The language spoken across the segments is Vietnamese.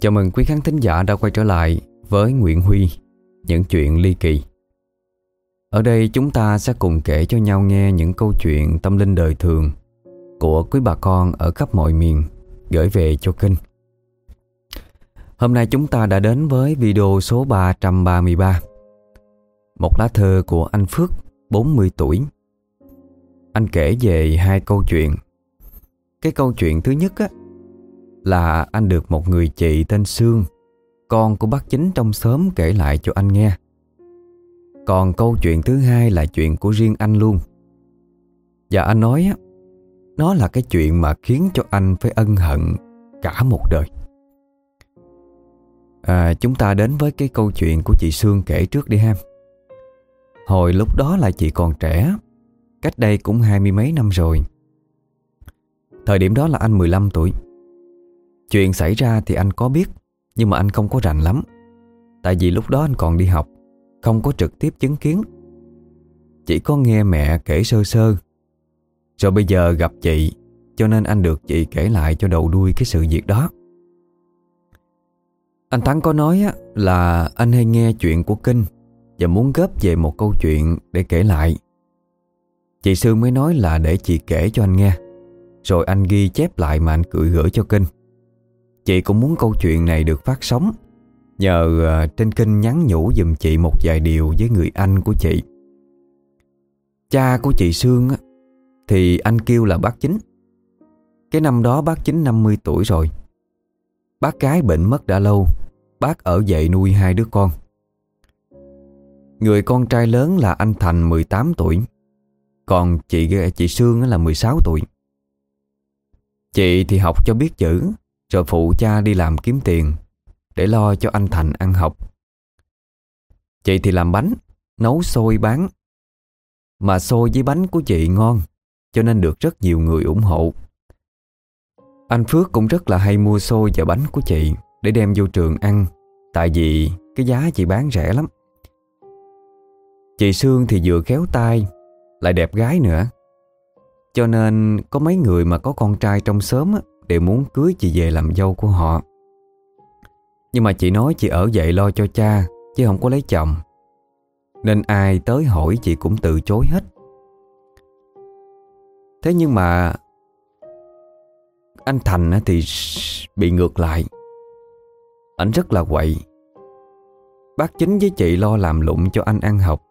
Chào mừng quý khán thính giả đã quay trở lại với Nguyễn Huy, những chuyện ly kỳ. Ở đây chúng ta sẽ cùng kể cho nhau nghe những câu chuyện tâm linh đời thường của quý bà con ở khắp mọi miền gửi về cho kênh. Hôm nay chúng ta đã đến với video số 333. Một lá thơ của anh Phước, 40 tuổi. Anh kể về hai câu chuyện. Cái câu chuyện thứ nhất á, là anh được một người chị tên Sương, con của bác chính trong xóm kể lại cho anh nghe. Còn câu chuyện thứ hai là chuyện của riêng anh luôn. Và anh nói á, nó là cái chuyện mà khiến cho anh phải ân hận cả một đời. À, chúng ta đến với cái câu chuyện của chị Sương kể trước đi ha. Hồi lúc đó là chị còn trẻ, cách đây cũng hai mươi mấy năm rồi. Thời điểm đó là anh 15 tuổi. Chuyện xảy ra thì anh có biết, Nhưng mà anh không có rành lắm. Tại vì lúc đó anh còn đi học, Không có trực tiếp chứng kiến. Chỉ có nghe mẹ kể sơ sơ. Rồi bây giờ gặp chị, Cho nên anh được chị kể lại cho đầu đuôi cái sự việc đó. Anh Thắng có nói là anh hay nghe chuyện của Kinh Và muốn góp về một câu chuyện để kể lại. Chị Sương mới nói là để chị kể cho anh nghe. Rồi anh ghi chép lại mà anh gửi gửi cho Kinh. Chị cũng muốn câu chuyện này được phát sóng. Nhờ à, trên kênh nhắn nhủ dùm chị một vài điều với người anh của chị. Cha của chị Sương á, Thì anh kêu là bác chính. Cái năm đó bác chính 50 tuổi rồi. Bác gái bệnh mất đã lâu Bác ở dậy nuôi hai đứa con. Người con trai lớn là anh Thành 18 tuổi Còn chị à, chị Sương là 16 tuổi. Chị thì học cho biết chữ rồi phụ cha đi làm kiếm tiền Để lo cho anh Thành ăn học. Chị thì làm bánh, Nấu xôi bán. Mà xôi với bánh của chị ngon, Cho nên được rất nhiều người ủng hộ. Anh Phước cũng rất là hay mua xôi và bánh của chị Để đem vô trường ăn, Tại vì cái giá chị bán rẻ lắm. Chị Sương thì vừa khéo tay, Lại đẹp gái nữa. Cho nên có mấy người mà có con trai trong xóm đều muốn cưới chị về làm dâu của họ. Nhưng mà chị nói chị ở dậy lo cho cha, chứ không có lấy chồng. Nên ai tới hỏi chị cũng từ chối hết. Thế nhưng mà anh Thành thì bị ngược lại. Anh rất là quậy. Bác chính với chị lo làm lụng cho anh ăn học.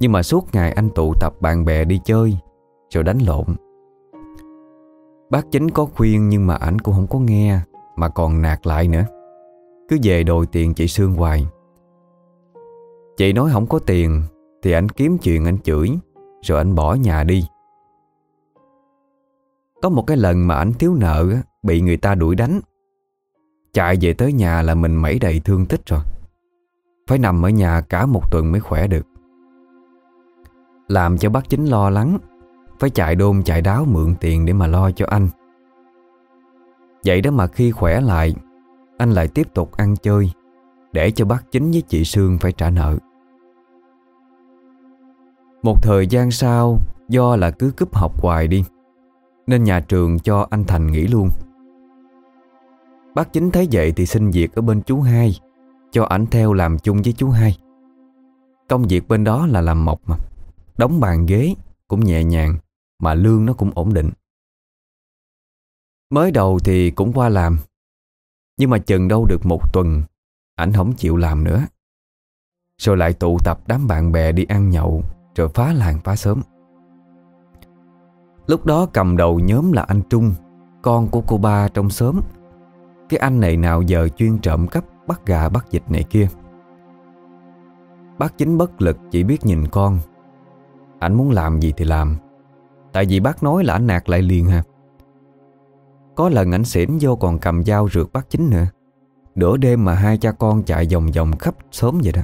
Nhưng mà suốt ngày anh tụ tập bạn bè đi chơi, rồi đánh lộn. Bác chính có khuyên nhưng mà ảnh cũng không có nghe, Mà còn nạt lại nữa. Cứ về đòi tiền chị Sương hoài. Chị nói không có tiền, Thì ảnh kiếm chuyện anh chửi, Rồi anh bỏ nhà đi. Có một cái lần mà ảnh thiếu nợ Bị người ta đuổi đánh. Chạy về tới nhà là mình mẩy đầy thương tích rồi. Phải nằm ở nhà cả một tuần mới khỏe được. Làm cho bác chính lo lắng phải chạy đôn, chạy đáo mượn tiền để mà lo cho anh. Vậy đó mà khi khỏe lại, Anh lại tiếp tục ăn chơi, Để cho bác chính với chị Sương phải trả nợ. Một thời gian sau, Do là cứ cúp học hoài đi, Nên nhà trường cho anh Thành nghỉ luôn. Bác chính thấy vậy thì xin việc ở bên chú hai, Cho ảnh theo làm chung với chú hai. Công việc bên đó là làm mộc mà, Đóng bàn ghế cũng nhẹ nhàng mà lương nó cũng ổn định. Mới đầu thì cũng qua làm, nhưng mà chừng đâu được một tuần, ảnh không chịu làm nữa. Rồi lại tụ tập đám bạn bè đi ăn nhậu, rồi phá làng phá sớm. Lúc đó cầm đầu nhóm là anh Trung, con của cô ba trong xóm. Cái anh này nào giờ chuyên trộm cắp, bắt gà bắt dịch này kia. Bác chính bất lực chỉ biết nhìn con. Anh muốn làm gì thì làm, Tại vì bác nói là anh nạt lại liền hả Có lần ảnh xỉn vô còn cầm dao rượt bác chính nữa. Nửa đêm mà hai cha con chạy vòng vòng khắp sớm vậy đó.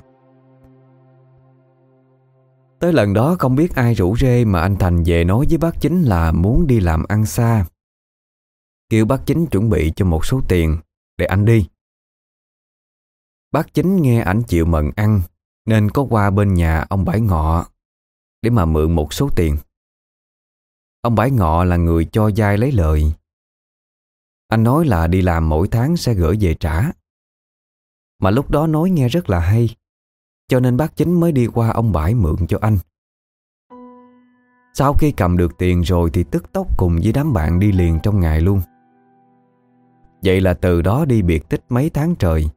Tới lần đó không biết ai rủ rê mà anh Thành về nói với bác chính là muốn đi làm ăn xa. Kêu bác chính chuẩn bị cho một số tiền để anh đi. Bác chính nghe ảnh chịu mận ăn, Nên có qua bên nhà ông Bãi Ngọ Để mà mượn một số tiền. Ông Bãi Ngọ là người cho dai lấy lời. Anh nói là đi làm mỗi tháng sẽ gửi về trả. Mà lúc đó nói nghe rất là hay, Cho nên bác chính mới đi qua ông Bãi mượn cho anh. Sau khi cầm được tiền rồi Thì tức tốc cùng với đám bạn đi liền trong ngày luôn. Vậy là từ đó đi biệt tích mấy tháng trời,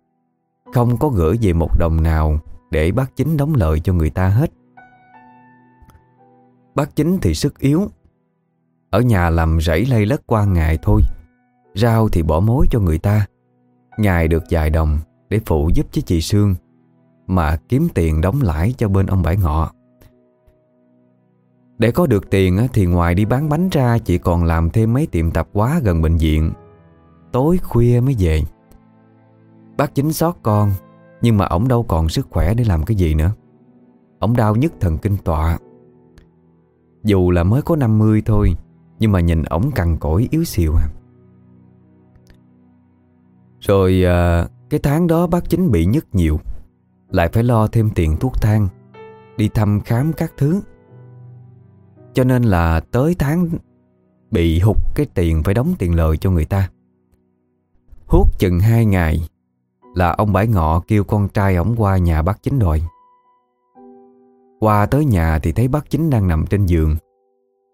Không có gửi về một đồng nào Để bác chính đóng lợi cho người ta hết. Bác chính thì sức yếu ở nhà làm rẫy lây lất qua ngày thôi. Rau thì bỏ mối cho người ta. Ngày được vài đồng Để phụ giúp với chị Sương, Mà kiếm tiền đóng lãi cho bên ông Bãi Ngọ. Để có được tiền thì ngoài đi bán bánh ra, Chị còn làm thêm mấy tiệm tạp hóa gần bệnh viện. Tối khuya mới về. Bác chính xót con, Nhưng mà ổng đâu còn sức khỏe để làm cái gì nữa. Ổng đau nhất thần kinh tọa. Dù là mới có 50 thôi nhưng mà nhìn ổng cằn cỗi yếu xìu à. Rồi à, cái tháng đó bác chính bị nhức nhiều. Lại phải lo thêm tiền thuốc thang Đi thăm khám các thứ. Cho nên là tới tháng Bị hụt cái tiền phải đóng tiền lời cho người ta. Hút chừng hai ngày Là ông Bãi Ngọ kêu con trai ổng qua nhà bác chính đòi Qua tới nhà thì thấy bác chính đang nằm trên giường.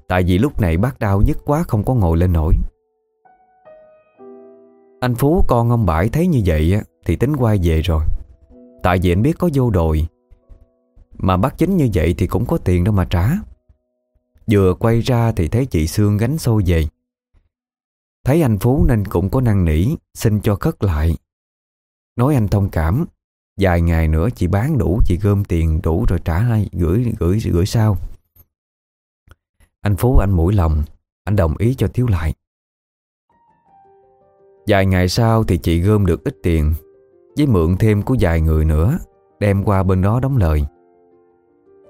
Tại vì lúc này bác đau nhất quá không có ngồi lên nổi. Anh Phú, con ông Bãi thấy như vậy Thì tính quay về rồi. Tại vì anh biết có vô đồi. Mà bác chính như vậy thì cũng có tiền đâu mà trả. Vừa quay ra thì thấy chị Sương gánh xô về. Thấy anh Phú nên cũng có năn nỉ, Xin cho khất lại. Nói anh thông cảm, Vài ngày nữa chị bán đủ, Chị gom tiền đủ rồi trả lại, Gửi gửi gửi sau anh Phú anh mũi lòng, Anh đồng ý cho thiếu lại. Vài ngày sau thì chị gom được ít tiền, Với mượn thêm của vài người nữa, Đem qua bên đó đóng lời.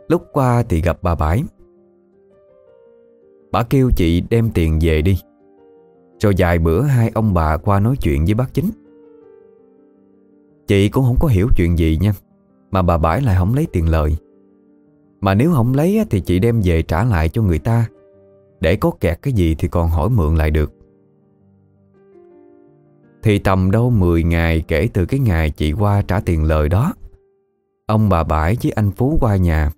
Lúc qua thì gặp bà Bãi. Bà kêu chị đem tiền về đi. Rồi vài bữa hai ông bà qua nói chuyện với bác chính. Chị cũng không có hiểu chuyện gì nha, Mà bà bãi lại không lấy tiền lời. Mà nếu không lấy thì chị đem về trả lại cho người ta. Để có kẹt cái gì thì còn hỏi mượn lại được. Thì tầm đâu 10 ngày kể từ cái ngày chị qua trả tiền lời đó, Ông bà bãi với anh Phú qua nhà.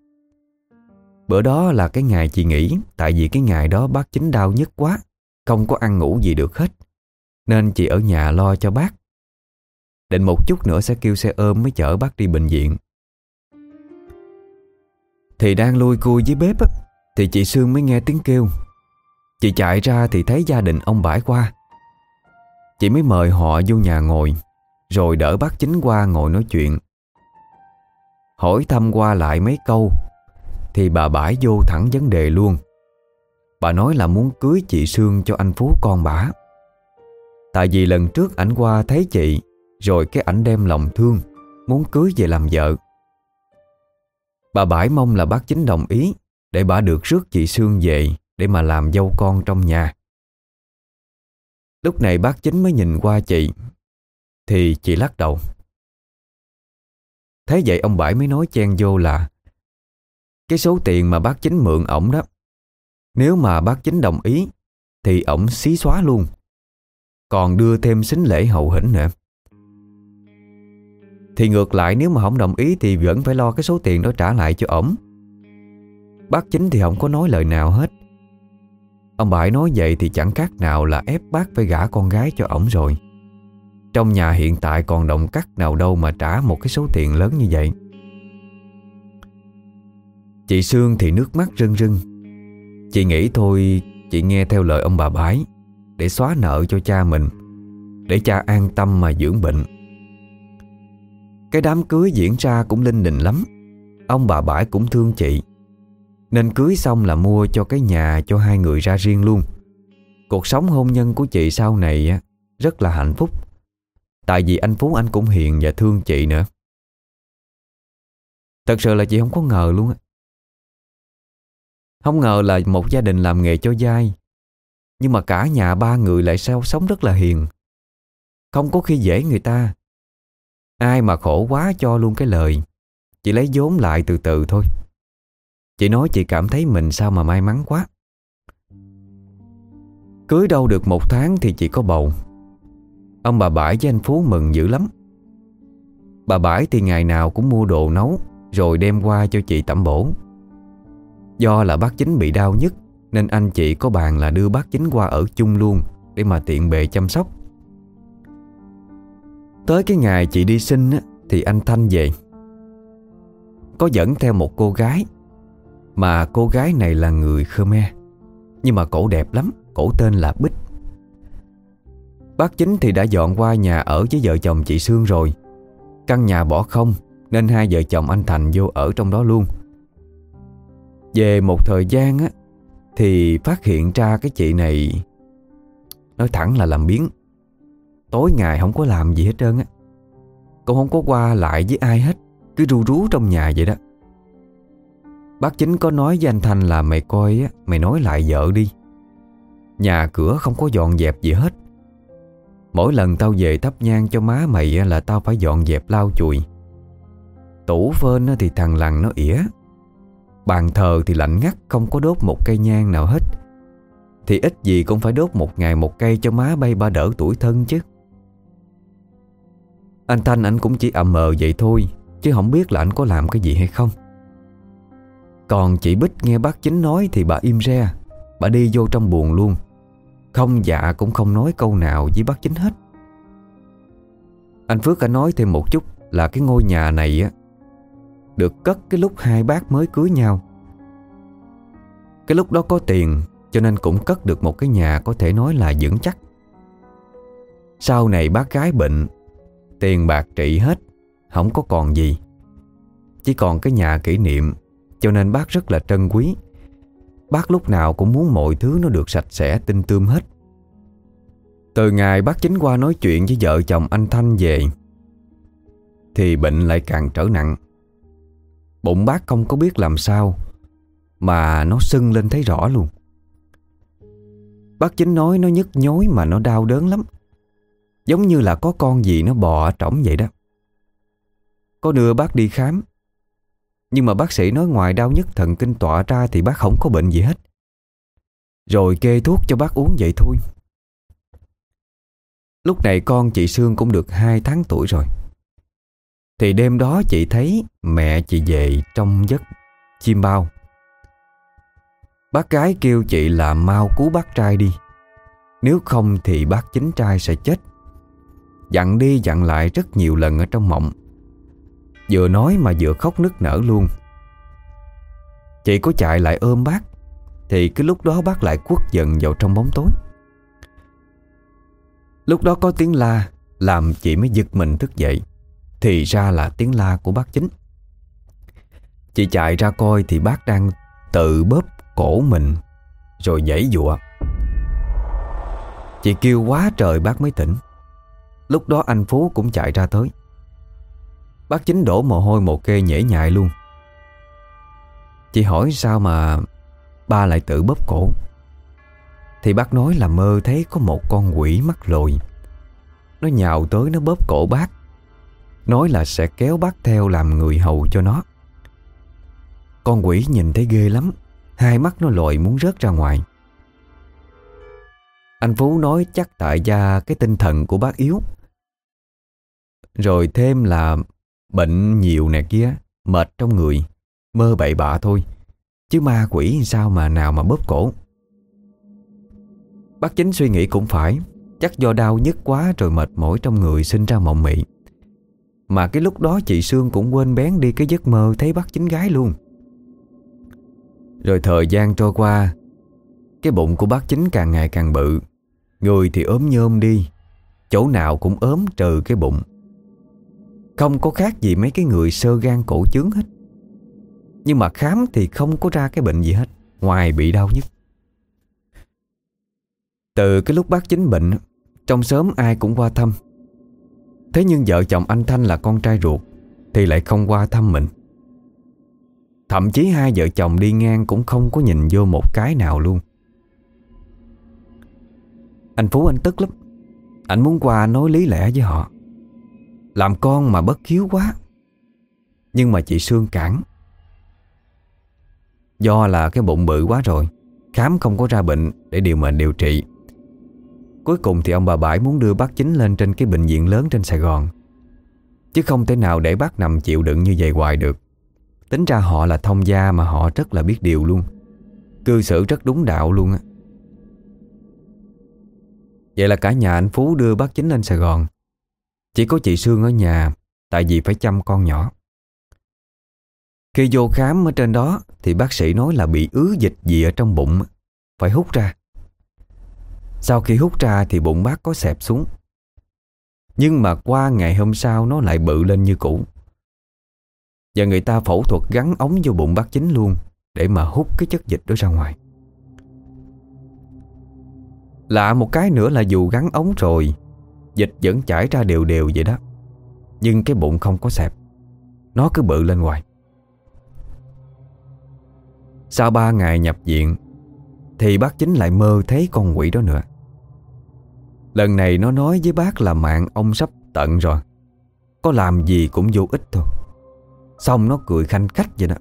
Bữa đó là cái ngày chị nghỉ, Tại vì cái ngày đó bác chính đau nhất quá, không có ăn ngủ gì được hết, Nên chị ở nhà lo cho bác. Định một chút nữa sẽ kêu xe ôm mới chở bác đi bệnh viện. Thì đang lui cui dưới bếp á, Thì chị Sương mới nghe tiếng kêu. Chị chạy ra thì thấy gia đình ông bãi qua. Chị mới mời họ vô nhà ngồi Rồi đỡ bác chính qua ngồi nói chuyện. Hỏi thăm qua lại mấy câu Thì bà bãi vô thẳng vấn đề luôn. Bà nói là muốn cưới chị Sương cho anh Phú con bà. Tại vì lần trước ảnh qua thấy chị Rồi cái ảnh đem lòng thương Muốn cưới về làm vợ. Bà bãi mong là bác chính đồng ý, Để bà được rước chị Sương về Để mà làm dâu con trong nhà. Lúc này bác chính mới nhìn qua chị, Thì chị lắc đầu. Thế vậy ông Bãi mới nói chen vô là, Cái số tiền mà bác chính mượn ổng đó, nếu mà bác chính đồng ý Thì ổng xí xóa luôn, Còn đưa thêm xính lễ hậu hĩnh nữa. Thì ngược lại, nếu mà không đồng ý Thì vẫn phải lo cái số tiền đó trả lại cho ổng. Bác chính thì không có nói lời nào hết. Ông Bãi nói vậy thì chẳng khác nào là ép bác phải gả con gái cho ổng rồi. Trong nhà hiện tại còn động cắt nào đâu mà trả một cái số tiền lớn như vậy. Chị Sương thì nước mắt rưng rưng. Chị nghĩ thôi, Chị nghe theo lời ông bà bái, Để xóa nợ cho cha mình, Để cha an tâm mà dưỡng bệnh. Cái đám cưới diễn ra cũng linh đình lắm. Ông bà bãi cũng thương chị. Nên cưới xong là mua cho cái nhà Cho hai người ra riêng luôn. Cuộc sống hôn nhân của chị sau này Rất là hạnh phúc. Tại vì anh Phú anh cũng hiền và thương chị nữa. Thật sự là chị không có ngờ luôn á. Không ngờ là một gia đình làm nghề cho dai. Nhưng mà cả nhà ba người lại sao sống rất là hiền. Không có khi dễ người ta. Ai mà khổ quá cho luôn cái lời. Chị lấy vốn lại từ từ thôi. Chị nói chị cảm thấy mình sao mà may mắn quá. Cưới đâu được một tháng thì chị có bầu. Ông bà Bãi với anh Phú mừng dữ lắm. Bà Bãi thì ngày nào cũng mua đồ nấu, Rồi đem qua cho chị tẩm bổ. Do là bác chính bị đau nhất, Nên anh chị có bàn là đưa bác chính qua ở chung luôn Để mà tiện bề chăm sóc. Tới cái ngày chị đi sinh á, Thì anh Thanh về. Có dẫn theo một cô gái Mà cô gái này là người Khmer Nhưng mà cổ đẹp lắm Cổ tên là Bích. Bác chính thì đã dọn qua nhà ở với vợ chồng chị Sương rồi. Căn nhà bỏ không Nên hai vợ chồng anh Thành vô ở trong đó luôn. Về một thời gian á Thì phát hiện ra cái chị này Nói thẳng là làm biến Tối ngày không có làm gì hết trơn á. Cũng không có qua lại với ai hết, Cứ ru rú trong nhà vậy đó. Bác chính có nói với anh Thanh là mày coi á, Mày nói lại vợ đi. Nhà cửa không có dọn dẹp gì hết. Mỗi lần tao về thắp nhang cho má mày là tao phải dọn dẹp lau chùi. Tủ phên thì thằng lằn nó ỉa. Bàn thờ thì lạnh ngắt, không có đốt một cây nhang nào hết. Thì ít gì cũng phải đốt một ngày một cây cho má bay ba đỡ tuổi thân chứ. Anh Thanh anh cũng chỉ ậm mờ vậy thôi, Chứ không biết là anh có làm cái gì hay không. Còn chị Bích nghe bác chính nói thì bà im re, Bà đi vô trong buồn luôn. Không dạ cũng không nói câu nào với bác chính hết. Anh Phước đã nói thêm một chút Là cái ngôi nhà này á, Được cất cái lúc hai bác mới cưới nhau. Cái lúc đó có tiền, Cho nên cũng cất được một cái nhà Có thể nói là vững chắc. Sau này bác gái bệnh Tiền bạc trị hết, Không có còn gì. Chỉ còn cái nhà kỷ niệm, Cho nên bác rất là trân quý. Bác lúc nào cũng muốn mọi thứ nó được sạch sẽ, tinh tươm hết. Từ ngày bác chính qua nói chuyện với vợ chồng anh Thanh về, Thì bệnh lại càng trở nặng. Bụng bác không có biết làm sao, Mà nó sưng lên thấy rõ luôn. Bác chính nói nó nhức nhối mà nó đau đớn lắm. Giống như là có con gì nó bò ở trỏng vậy đó. Có đưa bác đi khám. Nhưng mà bác sĩ nói ngoài đau nhức thần kinh tọa ra Thì bác không có bệnh gì hết. Rồi kê thuốc cho bác uống vậy thôi. Lúc này con chị Sương cũng được 2 tháng tuổi rồi. Thì đêm đó chị thấy mẹ chị về trong giấc chim bao. Bác gái kêu chị là mau cứu bác trai đi. Nếu không thì bác chính trai sẽ chết. Dặn đi dặn lại rất nhiều lần ở trong mộng. Vừa nói mà vừa khóc nức nở luôn. Chị có chạy lại ôm bác, Thì cái lúc đó bác lại quất giận vào trong bóng tối. Lúc đó có tiếng la, Làm chị mới giật mình thức dậy. Thì ra là tiếng la của bác chính. Chị chạy ra coi thì bác đang tự bóp cổ mình, Rồi giãy dụa. Chị kêu quá trời bác mới tỉnh. Lúc đó anh Phú cũng chạy ra tới. Bác chính đổ mồ hôi một kê nhễ nhại luôn. Chị hỏi sao mà Ba lại tự bóp cổ. Thì bác nói là mơ thấy có một con quỷ mắt lồi. Nó nhào tới nó bóp cổ bác. Nói là sẽ kéo bác theo làm người hầu cho nó. Con quỷ nhìn thấy ghê lắm. Hai mắt nó lồi muốn rớt ra ngoài. Anh Phú nói chắc tại gia cái tinh thần của bác yếu. Rồi thêm là Bệnh nhiều nè kia, Mệt trong người, Mơ bậy bạ thôi. Chứ ma quỷ sao mà nào mà bóp cổ. Bác chính suy nghĩ cũng phải, Chắc do đau nhức quá rồi mệt mỏi trong người sinh ra mộng mị. Mà cái lúc đó chị Sương cũng quên bén đi cái giấc mơ thấy bác chính gái luôn. Rồi thời gian trôi qua, Cái bụng của bác chính càng ngày càng bự. Người thì ốm nhôm đi, Chỗ nào cũng ốm trừ cái bụng không có khác gì mấy cái người sơ gan cổ chướng hết. Nhưng mà khám thì không có ra cái bệnh gì hết, Ngoài bị đau nhất. Từ cái lúc bác chính bệnh, Trong sớm ai cũng qua thăm. Thế nhưng vợ chồng anh Thanh là con trai ruột, Thì lại không qua thăm mình. Thậm chí hai vợ chồng đi ngang Cũng không có nhìn vô một cái nào luôn. Anh Phú anh tức lắm. Anh muốn qua nói lý lẽ với họ làm con mà bất hiếu quá. Nhưng mà chị Sương cản. Do là cái bụng bự quá rồi, Khám không có ra bệnh Để điều mệnh điều trị. Cuối cùng thì ông bà Bãi muốn đưa bác chính lên trên cái bệnh viện lớn trên Sài Gòn. Chứ không thể nào để bác nằm chịu đựng như vậy hoài được. Tính ra họ là thông gia mà họ rất là biết điều luôn. Cư xử rất đúng đạo luôn á. Vậy là cả nhà anh Phú đưa bác chính lên Sài Gòn. Chỉ có chị Sương ở nhà, Tại vì phải chăm con nhỏ. Khi vô khám ở trên đó, Thì bác sĩ nói là bị ứ dịch gì ở trong bụng, Phải hút ra. Sau khi hút ra thì bụng bác có xẹp xuống. Nhưng mà qua ngày hôm sau Nó lại bự lên như cũ. Và người ta phẫu thuật gắn ống vô bụng bác chính luôn, Để mà hút cái chất dịch đó ra ngoài. Lạ một cái nữa là dù gắn ống rồi Dịch vẫn chảy ra đều đều vậy đó. Nhưng cái bụng không có xẹp. Nó cứ bự lên hoài. Sau ba ngày nhập viện, Thì bác chính lại mơ thấy con quỷ đó nữa. Lần này nó nói với bác là mạng ông sắp tận rồi. Có làm gì cũng vô ích thôi. Xong nó cười khanh khách vậy đó.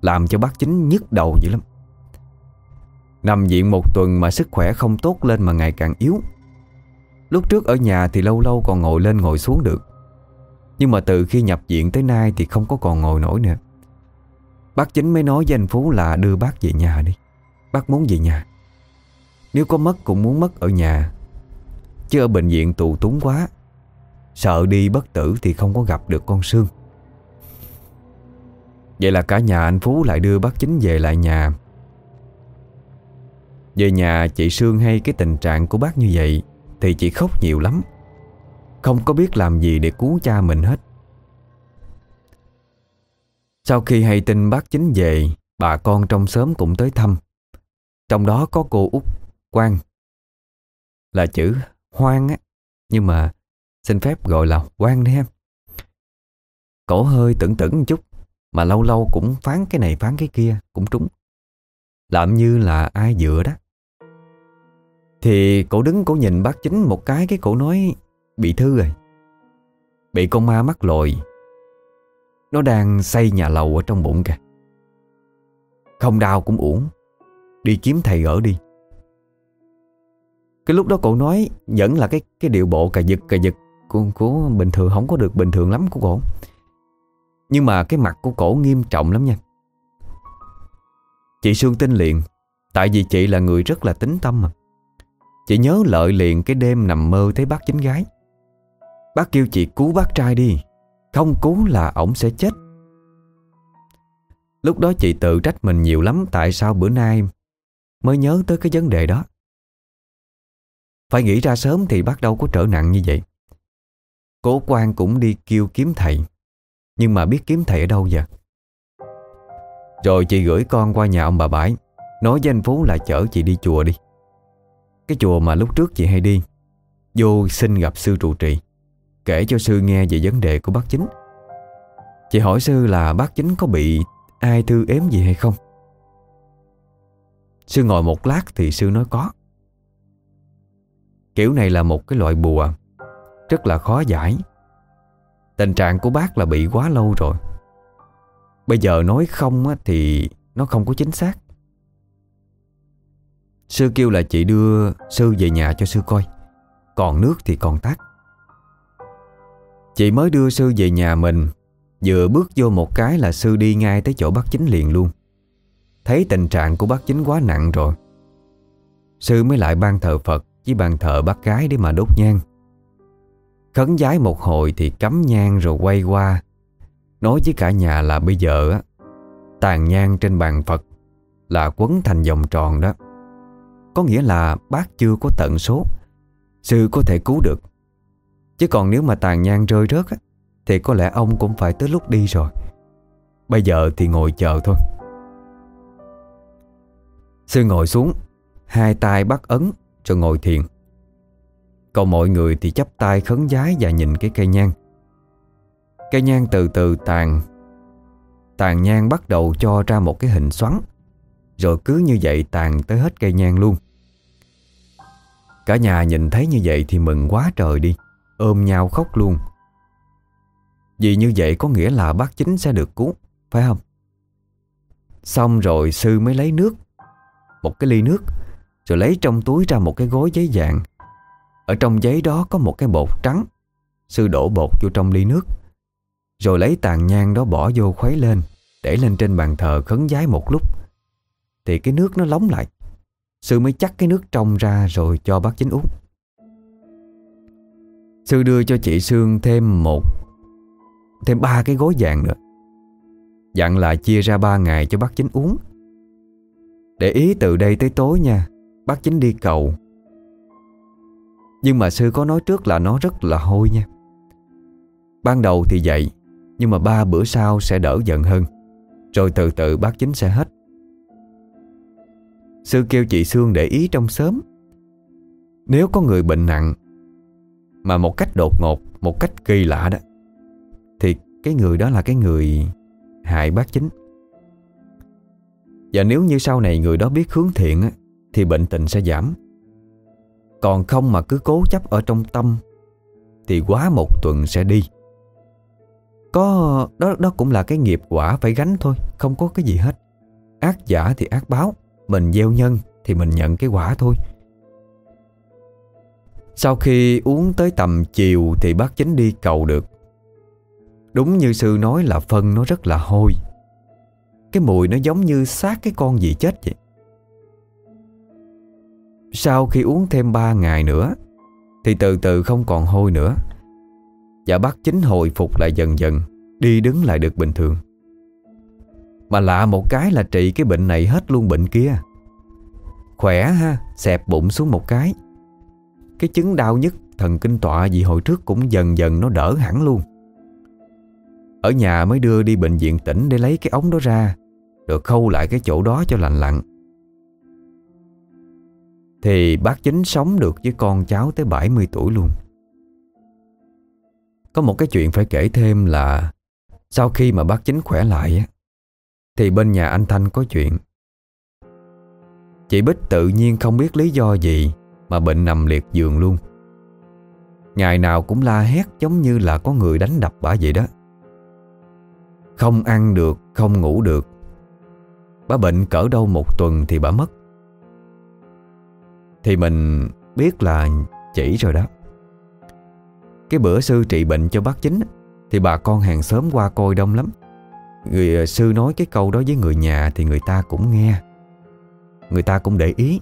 Làm cho bác chính nhức đầu dữ lắm. Nằm viện một tuần mà sức khỏe không tốt lên mà ngày càng yếu. Lúc trước ở nhà thì lâu lâu còn ngồi lên ngồi xuống được. Nhưng mà từ khi nhập viện tới nay thì không có còn ngồi nổi nữa. Bác chính mới nói với anh Phú là đưa bác về nhà đi. Bác muốn về nhà. Nếu có mất cũng muốn mất ở nhà. Chứ ở bệnh viện tù túng quá. Sợ đi bất tử thì không có gặp được con Sương. Vậy là cả nhà anh Phú lại đưa bác chính về lại nhà. Về nhà chị Sương hay cái tình trạng của bác như vậy? Thì chị khóc nhiều lắm. Không có biết làm gì để cứu cha mình hết. Sau khi hay tin bác chính về, Bà con trong xóm cũng tới thăm. Trong đó có cô út Quang, Là chữ Hoang á, Nhưng mà xin phép gọi là Quang đi em Cổ hơi tưởng tưởng một chút, Mà lâu lâu cũng phán cái này phán cái kia, Cũng trúng. Làm như là ai dựa đó thì cổ đứng cổ nhìn bác chính một cái Cái cổ nói bị thư rồi. Bị con ma mắc lồi. Nó đang xây nhà lầu ở trong bụng kìa. Không đau cũng uổng. Đi kiếm thầy ở đi. Cái lúc đó cổ nói Vẫn là cái cái điệu bộ cà giật cà giật của, của bình thường không có được bình thường lắm của cổ Nhưng mà cái mặt của cổ nghiêm trọng lắm nha. Chị Sương tin liền Tại vì chị là người rất là tính tâm mà. Chị nhớ lợi liền cái đêm nằm mơ thấy bác chính gái. Bác kêu chị cứu bác trai đi, Không cứu là ổng sẽ chết. Lúc đó chị tự trách mình nhiều lắm, Tại sao bữa nay Mới nhớ tới cái vấn đề đó? Phải nghĩ ra sớm thì bác đâu có trở nặng như vậy. Cố quan cũng đi kêu kiếm thầy, Nhưng mà biết kiếm thầy ở đâu vậy Rồi chị gửi con qua nhà ông bà Bãi, Nói với anh Phú là chở chị đi chùa đi cái chùa mà lúc trước chị hay đi. Vô xin gặp sư trụ trì, Kể cho sư nghe về vấn đề của bác chính. Chị hỏi sư là bác chính có bị ai thư ếm gì hay không? Sư ngồi một lát thì sư nói có. Kiểu này là một cái loại bùa, Rất là khó giải. Tình trạng của bác là bị quá lâu rồi. Bây giờ nói không thì nó không có chính xác. Sư kêu là chị đưa sư về nhà cho sư coi. Còn nước thì còn tắt Chị mới đưa sư về nhà mình, Vừa bước vô một cái là sư đi ngay tới chỗ bác chính liền luôn. Thấy tình trạng của bác chính quá nặng rồi, Sư mới lại ban thờ Phật với bàn thờ bác gái để mà đốt nhang. Khấn giái một hồi thì cắm nhang rồi quay qua, Nói với cả nhà là bây giờ á, Tàn nhang trên bàn Phật Là quấn thành vòng tròn đó có nghĩa là bác chưa có tận số. Sư có thể cứu được. Chứ còn nếu mà tàn nhang rơi rớt á, Thì có lẽ ông cũng phải tới lúc đi rồi. Bây giờ thì ngồi chờ thôi. Sư ngồi xuống Hai tay bắt ấn Rồi ngồi thiền. Còn mọi người thì chắp tay khấn giái Và nhìn cái cây nhang. Cây nhang từ từ tàn Tàn nhang bắt đầu cho ra một cái hình xoắn rồi cứ như vậy tàn tới hết cây nhang luôn. Cả nhà nhìn thấy như vậy thì mừng quá trời đi, Ôm nhau khóc luôn. Vì như vậy có nghĩa là bác chính sẽ được cứu, Phải không? Xong rồi sư mới lấy nước, Một cái ly nước, Rồi lấy trong túi ra một cái gối giấy vàng. Ở trong giấy đó có một cái bột trắng. Sư đổ bột vô trong ly nước, Rồi lấy tàn nhang đó bỏ vô khuấy lên, Để lên trên bàn thờ khấn giái một lúc. Thì cái nước nó lóng lại. Sư mới chắc cái nước trong ra Rồi cho bác chính uống. Sư đưa cho chị Sương thêm một, Thêm ba cái gối vàng nữa. Dặn là chia ra ba ngày cho bác chính uống. Để ý từ đây tới tối nha, Bác chính đi cầu. Nhưng mà sư có nói trước là nó rất là hôi nha. Ban đầu thì vậy, Nhưng mà ba bữa sau sẽ đỡ giận hơn. Rồi từ từ bác chính sẽ hết. Sư kêu chị Sương để ý trong sớm. Nếu có người bệnh nặng, Mà một cách đột ngột, Một cách kỳ lạ đó, Thì cái người đó là cái người Hại bác chính. Và nếu như sau này người đó biết hướng thiện Thì bệnh tình sẽ giảm. Còn không mà cứ cố chấp ở trong tâm, Thì quá một tuần sẽ đi. Có, Đó đó cũng là cái nghiệp quả phải gánh thôi, Không có cái gì hết. Ác giả thì ác báo. Mình gieo nhân thì mình nhận cái quả thôi. Sau khi uống tới tầm chiều Thì bác chính đi cầu được. Đúng như sư nói là phân nó rất là hôi. Cái mùi nó giống như xác cái con gì chết vậy. Sau khi uống thêm 3 ngày nữa Thì từ từ không còn hôi nữa. Và bác chính hồi phục lại dần dần, Đi đứng lại được bình thường. Mà lạ một cái là trị cái bệnh này hết luôn bệnh kia. Khỏe ha, Xẹp bụng xuống một cái. Cái chứng đau nhức thần kinh tọa gì hồi trước cũng dần dần nó đỡ hẳn luôn. Ở nhà mới đưa đi bệnh viện tỉnh để lấy cái ống đó ra, Rồi khâu lại cái chỗ đó cho lành lặn. Thì bác chính sống được với con cháu tới 70 tuổi luôn. Có một cái chuyện phải kể thêm là Sau khi mà bác chính khỏe lại thì bên nhà anh Thanh có chuyện. Chị Bích tự nhiên không biết lý do gì Mà bệnh nằm liệt giường luôn. Ngày nào cũng la hét giống như là có người đánh đập bà vậy đó. Không ăn được, không ngủ được. Bà bệnh cỡ đâu một tuần thì bà mất. Thì mình biết là chỉ rồi đó. Cái bữa sư trị bệnh cho bác chính Thì bà con hàng xóm qua coi đông lắm. Người ờ, sư nói cái câu đó với người nhà Thì người ta cũng nghe. Người ta cũng để ý.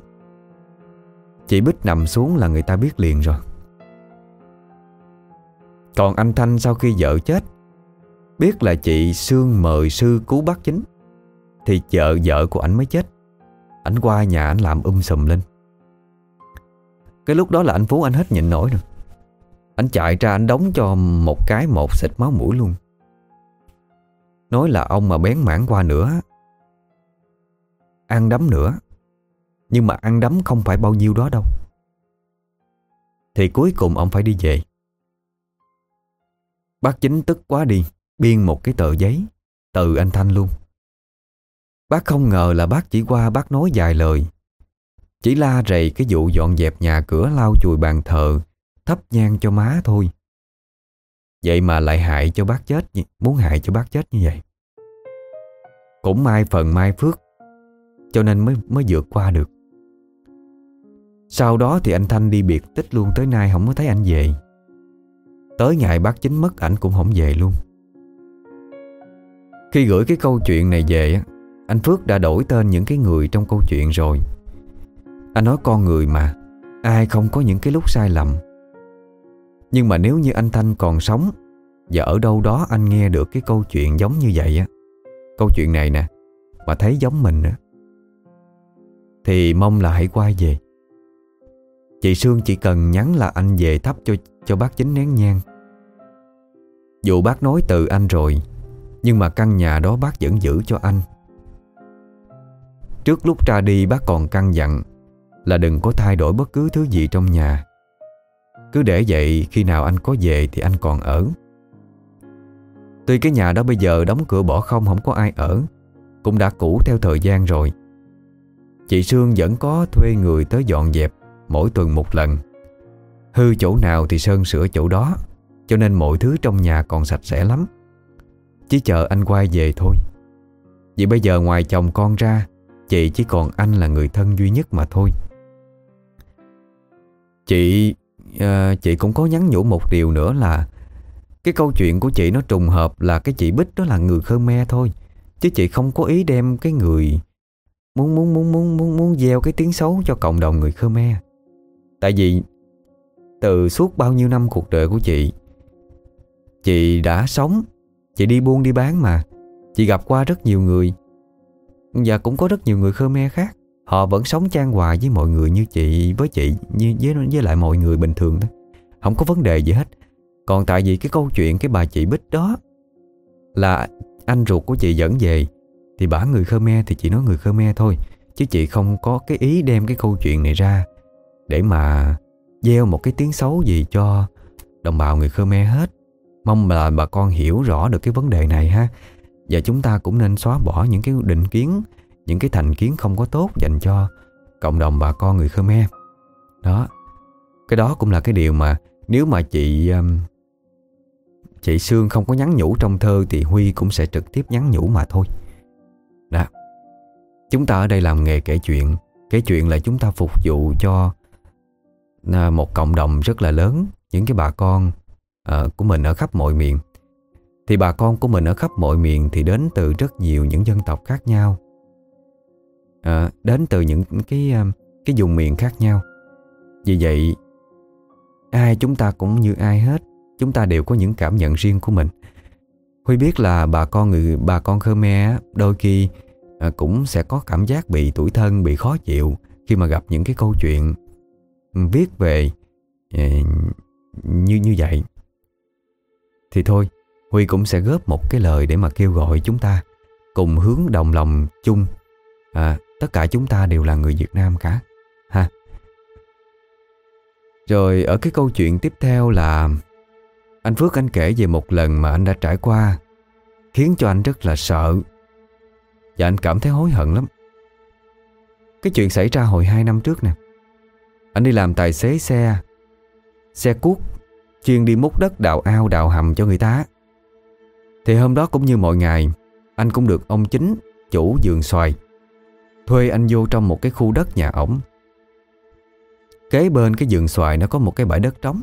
Chị Bích nằm xuống là người ta biết liền rồi. Còn anh Thanh sau khi vợ chết, Biết là chị Sương mời sư cứu bác chính, Thì vợ vợ của ảnh mới chết. Ảnh qua nhà ảnh làm um sùm lên. Cái lúc đó là anh Phú anh hết nhịn nổi rồi. Anh chạy ra anh đóng cho một cái một xịt máu mũi luôn. Nói là ông mà bén mảng qua nữa Ăn đấm nữa Nhưng mà ăn đấm không phải bao nhiêu đó đâu Thì cuối cùng ông phải đi về Bác chính tức quá đi biên một cái tờ giấy từ anh Thanh luôn. Bác không ngờ là bác chỉ qua bác nói vài lời. Chỉ la rầy cái vụ dọn dẹp nhà cửa lau chùi bàn thờ, thắp nhang cho má thôi. Vậy mà lại hại cho bác chết, muốn hại cho bác chết như vậy. Cũng mai phần mai phước, cho nên mới mới vượt qua được. Sau đó thì anh Thanh đi biệt tích luôn tới nay không có thấy anh về. Tới ngày bác chính mất ảnh cũng không về luôn. Khi gửi cái câu chuyện này về Anh Phước đã đổi tên những cái người trong câu chuyện rồi Anh nói con người mà Ai không có những cái lúc sai lầm nhưng mà nếu như anh Thanh còn sống, Và ở đâu đó anh nghe được cái câu chuyện giống như vậy á, Câu chuyện này nè, Mà thấy giống mình á, Thì mong là hãy quay về. Chị Sương chỉ cần nhắn là anh về thắp cho cho bác chính nén nhang. Dù bác nói từ anh rồi, nhưng mà căn nhà đó bác vẫn giữ cho anh. Trước lúc ra đi bác còn căn dặn Là đừng có thay đổi bất cứ thứ gì trong nhà. Cứ để vậy, khi nào anh có về thì anh còn ở. Tuy cái nhà đó bây giờ đóng cửa bỏ không không có ai ở, Cũng đã cũ theo thời gian rồi. Chị Sương vẫn có thuê người tới dọn dẹp Mỗi tuần một lần. Hư chỗ nào thì Sơn sửa chỗ đó, Cho nên mọi thứ trong nhà còn sạch sẽ lắm. Chỉ chờ anh quay về thôi. Vì bây giờ ngoài chồng con ra, Chị chỉ còn anh là người thân duy nhất mà thôi. Chị uh, Chị cũng có nhắn nhủ một điều nữa là Cái câu chuyện của chị nó trùng hợp Là cái chị Bích đó là người Khmer thôi Chứ chị không có ý đem cái người Muốn muốn muốn muốn muốn muốn gieo cái tiếng xấu cho cộng đồng người Khmer. Tại vì Từ suốt bao nhiêu năm cuộc đời của chị Chị đã sống Chị đi buôn đi bán mà Chị gặp qua rất nhiều người Và cũng có rất nhiều người Khmer khác. Họ vẫn sống trang hòa với mọi người như chị Với chị như với, với lại mọi người bình thường đó Không có vấn đề gì hết. Còn tại vì cái câu chuyện cái bà chị Bích đó Là anh ruột của chị dẫn về Thì bả người Khmer thì chị nói người Khmer thôi Chứ chị không có cái ý đem cái câu chuyện này ra Để mà gieo một cái tiếng xấu gì cho đồng bào người Khmer hết. Mong là bà con hiểu rõ được cái vấn đề này ha. Và chúng ta cũng nên xóa bỏ những cái định kiến những cái thành kiến không có tốt dành cho cộng đồng bà con người Khmer. Đó Cái đó cũng là cái điều mà Nếu mà chị um, Chị Sương không có nhắn nhủ trong thơ Thì Huy cũng sẽ trực tiếp nhắn nhủ mà thôi. Đó Chúng ta ở đây làm nghề kể chuyện Kể chuyện là chúng ta phục vụ cho à, Một cộng đồng rất là lớn Những cái bà con uh, của mình ở khắp mọi miền. Thì bà con của mình ở khắp mọi miền Thì đến từ rất nhiều những dân tộc khác nhau à, Đến từ những cái ờ, cái vùng miền khác nhau Vì vậy Ai chúng ta cũng như ai hết Chúng ta đều có những cảm nhận riêng của mình Huy biết là bà con người bà con Khmer đôi khi à, cũng sẽ có cảm giác bị tủi thân, bị khó chịu khi mà gặp những cái câu chuyện viết về à, như như vậy. Thì thôi, Huy cũng sẽ góp một cái lời để mà kêu gọi chúng ta cùng hướng đồng lòng chung. À, tất cả chúng ta đều là người Việt Nam cả. Ha. Rồi ở cái câu chuyện tiếp theo là anh Phước anh kể về một lần mà anh đã trải qua, Khiến cho anh rất là sợ Và anh cảm thấy hối hận lắm Cái chuyện xảy ra hồi 2 năm trước nè Anh đi làm tài xế xe Xe cuốc, Chuyên đi múc đất đào ao đào hầm cho người ta Thì hôm đó cũng như mọi ngày, Anh cũng được ông chính Chủ vườn xoài Thuê anh vô trong một cái khu đất nhà ổng. Kế bên cái vườn xoài nó có một cái bãi đất trống.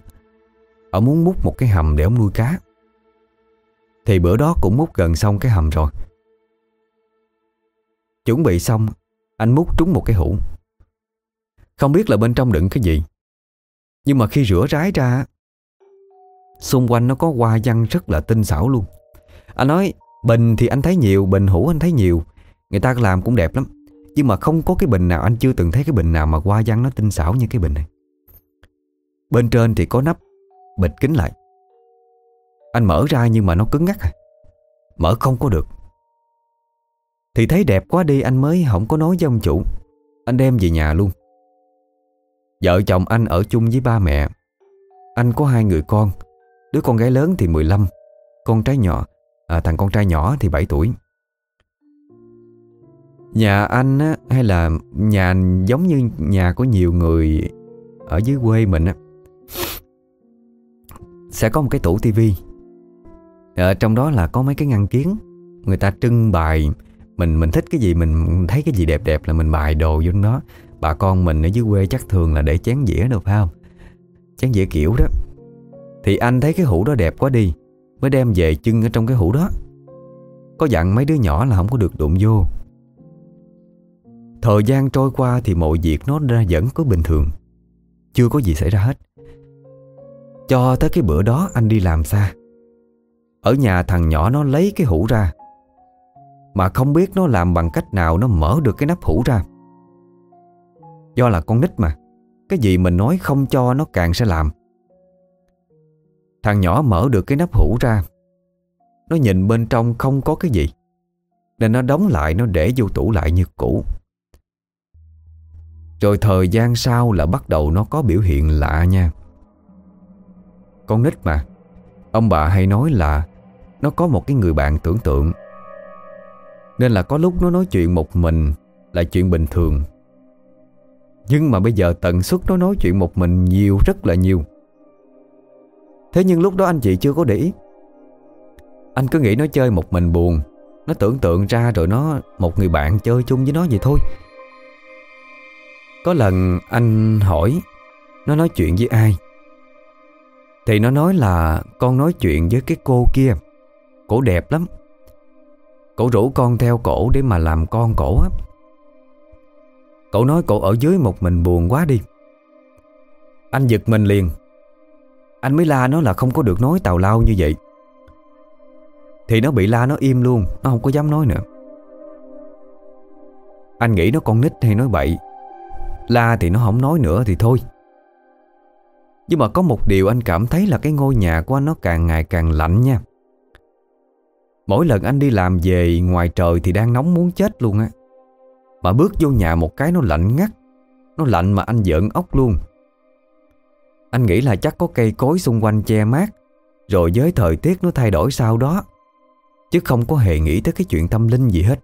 Ông muốn múc một cái hầm để ông nuôi cá. Thì bữa đó cũng múc gần xong cái hầm rồi. Chuẩn bị xong, Anh múc trúng một cái hũ. Không biết là bên trong đựng cái gì. Nhưng mà khi rửa rái ra, Xung quanh nó có hoa văn rất là tinh xảo luôn. Anh nói, Bình thì anh thấy nhiều, Bình hũ anh thấy nhiều. Người ta làm cũng đẹp lắm. Nhưng mà không có cái bình nào Anh chưa từng thấy cái bình nào mà hoa văn nó tinh xảo như cái bình này. Bên trên thì có nắp Bịt kính lại. Anh mở ra nhưng mà nó cứng ngắc à. Mở không có được. Thì thấy đẹp quá đi anh mới không có nói với ông chủ. Anh đem về nhà luôn. Vợ chồng anh ở chung với ba mẹ. Anh có hai người con. Đứa con gái lớn thì 15 Con trai nhỏ à, Thằng con trai nhỏ thì 7 tuổi. Nhà anh á, hay là nhà giống như nhà của nhiều người ở dưới quê mình á sẽ có một cái tủ tivi. Ở trong đó là có mấy cái ngăn kiến người ta trưng bày mình mình thích cái gì mình thấy cái gì đẹp đẹp là mình bày đồ vô đó. Bà con mình ở dưới quê chắc thường là để chén dĩa đâu phải không? Chén dĩa kiểu đó. Thì anh thấy cái hũ đó đẹp quá đi mới đem về trưng ở trong cái hũ đó. Có dặn mấy đứa nhỏ là không có được đụng vô. Thời gian trôi qua thì mọi việc nó ra vẫn có bình thường. Chưa có gì xảy ra hết. Cho tới cái bữa đó anh đi làm xa. Ở nhà thằng nhỏ nó lấy cái hũ ra. Mà không biết nó làm bằng cách nào Nó mở được cái nắp hũ ra. Do là con nít mà, Cái gì mình nói không cho nó càng sẽ làm. Thằng nhỏ mở được cái nắp hũ ra. Nó nhìn bên trong không có cái gì, Nên nó đóng lại, Nó để vô tủ lại như cũ. Rồi thời gian sau là bắt đầu nó có biểu hiện lạ nha. Con nít mà, Ông bà hay nói là Nó có một cái người bạn tưởng tượng. Nên là có lúc nó nói chuyện một mình Là chuyện bình thường. Nhưng mà bây giờ tần suất nó nói chuyện một mình nhiều, rất là nhiều. Thế nhưng lúc đó anh chị chưa có để ý. Anh cứ nghĩ nó chơi một mình buồn. Nó tưởng tượng ra rồi nó, Một người bạn chơi chung với nó vậy thôi. Có lần anh hỏi, Nó nói chuyện với ai? Thì nó nói là, con nói chuyện với cái cô kia. Cổ đẹp lắm. Cổ rủ con theo cổ để mà làm con cổ á. Cậu nói cậu ở dưới một mình buồn quá đi. Anh giật mình liền. Anh mới la nó là không có được nói tào lao như vậy. Thì nó bị la nó im luôn, Nó không có dám nói nữa. Anh nghĩ nó con nít hay nói bậy. La thì nó không nói nữa thì thôi. Nhưng mà có một điều anh cảm thấy là cái ngôi nhà của anh nó càng ngày càng lạnh nha. Mỗi lần anh đi làm về ngoài trời thì đang nóng muốn chết luôn á. Mà bước vô nhà một cái nó lạnh ngắt. Nó lạnh mà anh giỡn ốc luôn. Anh nghĩ là chắc có cây cối xung quanh che mát. Rồi với thời tiết nó thay đổi sau đó. Chứ không có hề nghĩ tới cái chuyện tâm linh gì hết.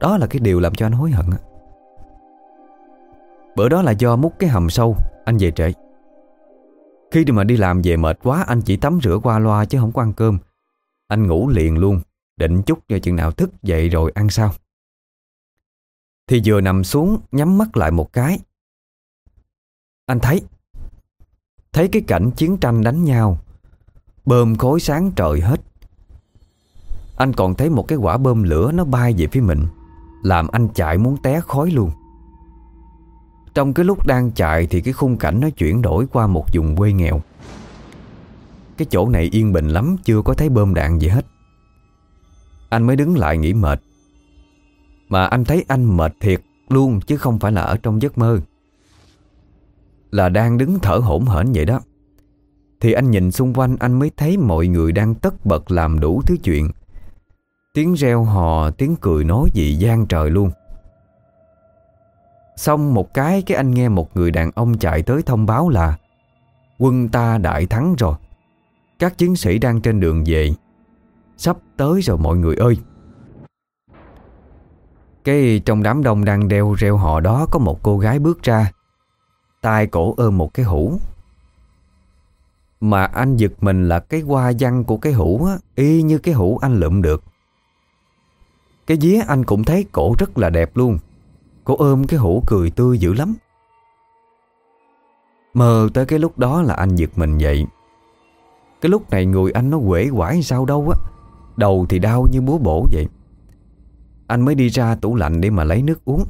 Đó là cái điều làm cho anh hối hận á. Bữa đó là do múc cái hầm sâu, Anh về trễ. Khi mà đi làm về mệt quá, Anh chỉ tắm rửa qua loa chứ không có ăn cơm. Anh ngủ liền luôn, Định chút cho chừng nào thức dậy rồi ăn sao Thì vừa nằm xuống, Nhắm mắt lại một cái. Anh thấy Thấy cái cảnh chiến tranh đánh nhau. Bơm khối sáng trời hết. Anh còn thấy một cái quả bơm lửa Nó bay về phía mình, Làm anh chạy muốn té khói luôn trong cái lúc đang chạy thì cái khung cảnh nó chuyển đổi qua một vùng quê nghèo. Cái chỗ này yên bình lắm, Chưa có thấy bơm đạn gì hết. Anh mới đứng lại nghỉ mệt. Mà anh thấy anh mệt thiệt luôn, Chứ không phải là ở trong giấc mơ. Là đang đứng thở hổn hển vậy đó. Thì anh nhìn xung quanh, Anh mới thấy mọi người đang tất bật làm đủ thứ chuyện. Tiếng reo hò, Tiếng cười nói dị gian trời luôn. Xong một cái cái anh nghe một người đàn ông chạy tới thông báo là Quân ta đại thắng rồi. Các chiến sĩ đang trên đường về. Sắp tới rồi mọi người ơi. Cái trong đám đông đang đeo reo họ đó Có một cô gái bước ra tay cổ ôm một cái hũ. Mà anh giật mình là cái hoa văn của cái hũ á, Y như cái hũ anh lượm được. Cái día anh cũng thấy cổ rất là đẹp luôn. Cô ôm cái hũ cười tươi dữ lắm. Mơ tới cái lúc đó là anh giật mình dậy. Cái lúc này người anh nó quể quải sao đâu á. Đầu thì đau như búa bổ vậy. Anh mới đi ra tủ lạnh để mà lấy nước uống.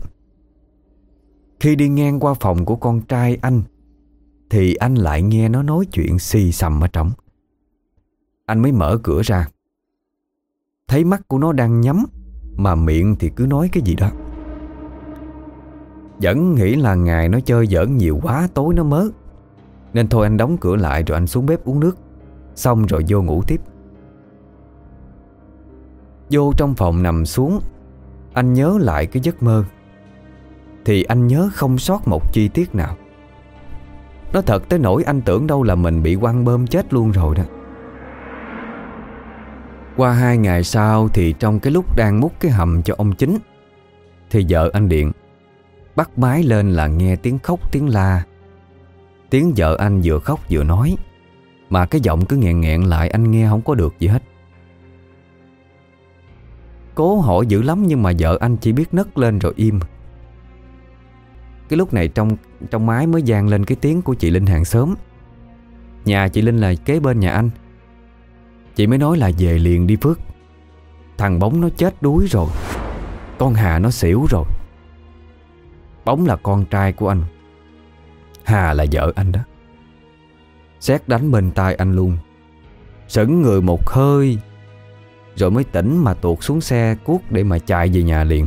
Khi đi ngang qua phòng của con trai anh, Thì anh lại nghe nó nói chuyện xì xầm ở trong Anh mới mở cửa ra. Thấy mắt của nó đang nhắm, Mà miệng thì cứ nói cái gì đó vẫn nghĩ là ngày nó chơi giỡn nhiều quá, tối nó mớ Nên thôi anh đóng cửa lại rồi anh xuống bếp uống nước. Xong rồi vô ngủ tiếp. Vô trong phòng nằm xuống, Anh nhớ lại cái giấc mơ. Thì anh nhớ không sót một chi tiết nào. Nó thật tới nỗi anh tưởng đâu là mình bị quăng bơm chết luôn rồi đó. Qua hai ngày sau thì trong cái lúc đang múc cái hầm cho ông chính, Thì vợ anh điện. Bắt máy lên là nghe tiếng khóc, tiếng la. Tiếng vợ anh vừa khóc vừa nói, Mà cái giọng cứ nghẹn nghẹn lại, Anh nghe không có được gì hết. Cố hỏi dữ lắm Nhưng mà vợ anh chỉ biết nấc lên rồi im. Cái lúc này trong trong máy mới vang lên cái tiếng của chị Linh hàng xóm. Nhà chị Linh là kế bên nhà anh. Chị mới nói là về liền đi Phước. Thằng bóng nó chết đuối rồi. Con Hà nó xỉu rồi. Bóng là con trai của anh. Hà là vợ anh đó. Xét đánh bên tai anh luôn. Sững người một hơi, Rồi mới tỉnh mà tuột xuống xe cuốc Để mà chạy về nhà liền.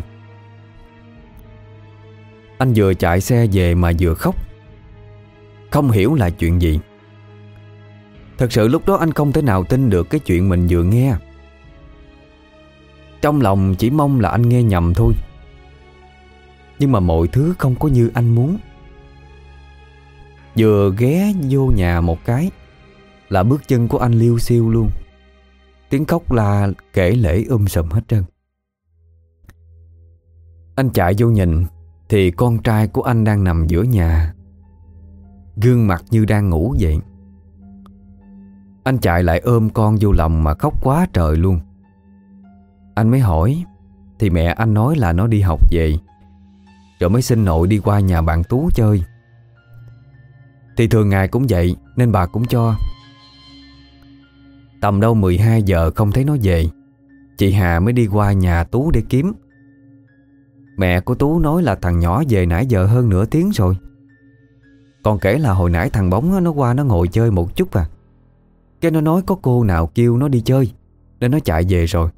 Anh vừa chạy xe về mà vừa khóc. Không hiểu là chuyện gì. Thật sự lúc đó anh không thể nào tin được Cái chuyện mình vừa nghe. Trong lòng chỉ mong là anh nghe nhầm thôi nhưng mà mọi thứ không có như anh muốn. Vừa ghé vô nhà một cái, Là bước chân của anh liêu siêu luôn. Tiếng khóc la kể lễ um sùm hết trơn. Anh chạy vô nhìn, Thì con trai của anh đang nằm giữa nhà. Gương mặt như đang ngủ vậy. Anh chạy lại ôm con vô lòng mà khóc quá trời luôn. Anh mới hỏi, Thì mẹ anh nói là nó đi học về rồi mới xin nội đi qua nhà bạn Tú chơi. Thì thường ngày cũng vậy, Nên bà cũng cho. Tầm đâu 12 giờ không thấy nó về, Chị Hà mới đi qua nhà Tú để kiếm. Mẹ của Tú nói là thằng nhỏ về nãy giờ hơn nửa tiếng rồi. Còn kể là hồi nãy thằng bóng nó qua nó ngồi chơi một chút à. Cái nó nói có cô nào kêu nó đi chơi, Nên nó chạy về rồi.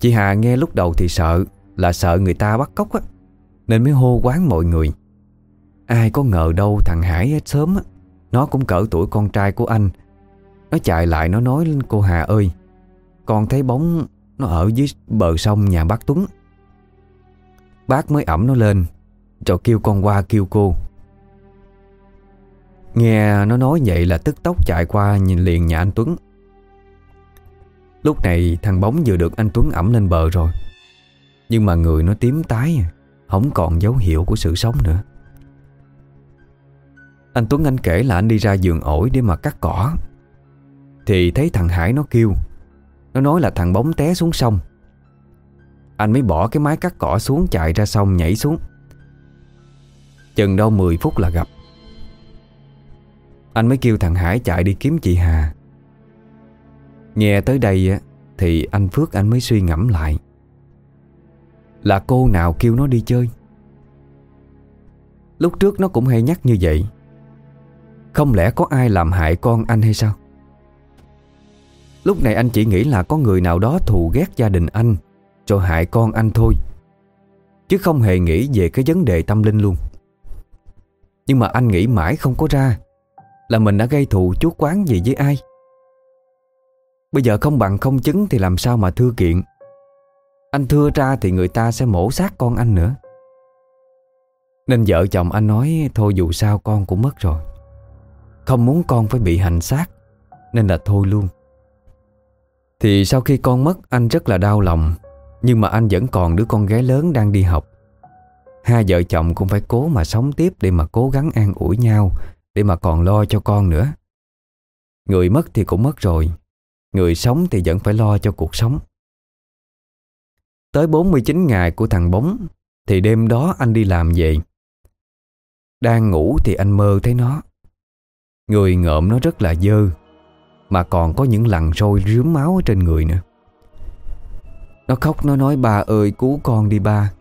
Chị Hà nghe lúc đầu thì sợ là sợ người ta bắt cóc á, Nên mới hô quán mọi người. Ai có ngờ đâu thằng Hải hết sớm á, Nó cũng cỡ tuổi con trai của anh. Nó chạy lại nó nói lên, cô Hà ơi, Con thấy bóng Nó ở dưới bờ sông nhà bác Tuấn. Bác mới ẩm nó lên, Rồi kêu con qua kêu cô. Nghe nó nói vậy là tức tốc chạy qua nhìn liền nhà anh Tuấn. Lúc này thằng bóng vừa được anh Tuấn ẩm lên bờ rồi. Nhưng mà người nó tím tái, Không còn dấu hiệu của sự sống nữa. Anh Tuấn anh kể là anh đi ra giường ổi để mà cắt cỏ. Thì thấy thằng Hải nó kêu, Nó nói là thằng bóng té xuống sông. Anh mới bỏ cái máy cắt cỏ xuống chạy ra sông, nhảy xuống. Chừng đâu 10 phút là gặp. Anh mới kêu thằng Hải chạy đi kiếm chị Hà. Nghe tới đây Thì anh Phước anh mới suy ngẫm lại. Là cô nào kêu nó đi chơi? Lúc trước nó cũng hay nhắc như vậy. Không lẽ có ai làm hại con anh hay sao? Lúc này anh chỉ nghĩ là có người nào đó thù ghét gia đình anh Rồi hại con anh thôi. Chứ không hề nghĩ về cái vấn đề tâm linh luôn. Nhưng mà anh nghĩ mãi không có ra Là mình đã gây thù chuốc quán gì với ai. Bây giờ không bằng không chứng thì làm sao mà thưa kiện? Anh thưa ra thì người ta sẽ mổ xác con anh nữa. Nên vợ chồng anh nói, Thôi dù sao con cũng mất rồi. Không muốn con phải bị hành xác, Nên là thôi luôn. Thì sau khi con mất, anh rất là đau lòng. Nhưng mà anh vẫn còn đứa con gái lớn đang đi học. Hai vợ chồng cũng phải cố mà sống tiếp Để mà cố gắng an ủi nhau, Để mà còn lo cho con nữa. Người mất thì cũng mất rồi, Người sống thì vẫn phải lo cho cuộc sống. Tới 49 ngày của thằng Bóng, Thì đêm đó anh đi làm về. Đang ngủ thì anh mơ thấy nó. Người ngợm nó rất là dơ, Mà còn có những lằn sôi rướm máu ở trên người nữa. Nó khóc, nó nói, ba ơi, cứu con đi ba.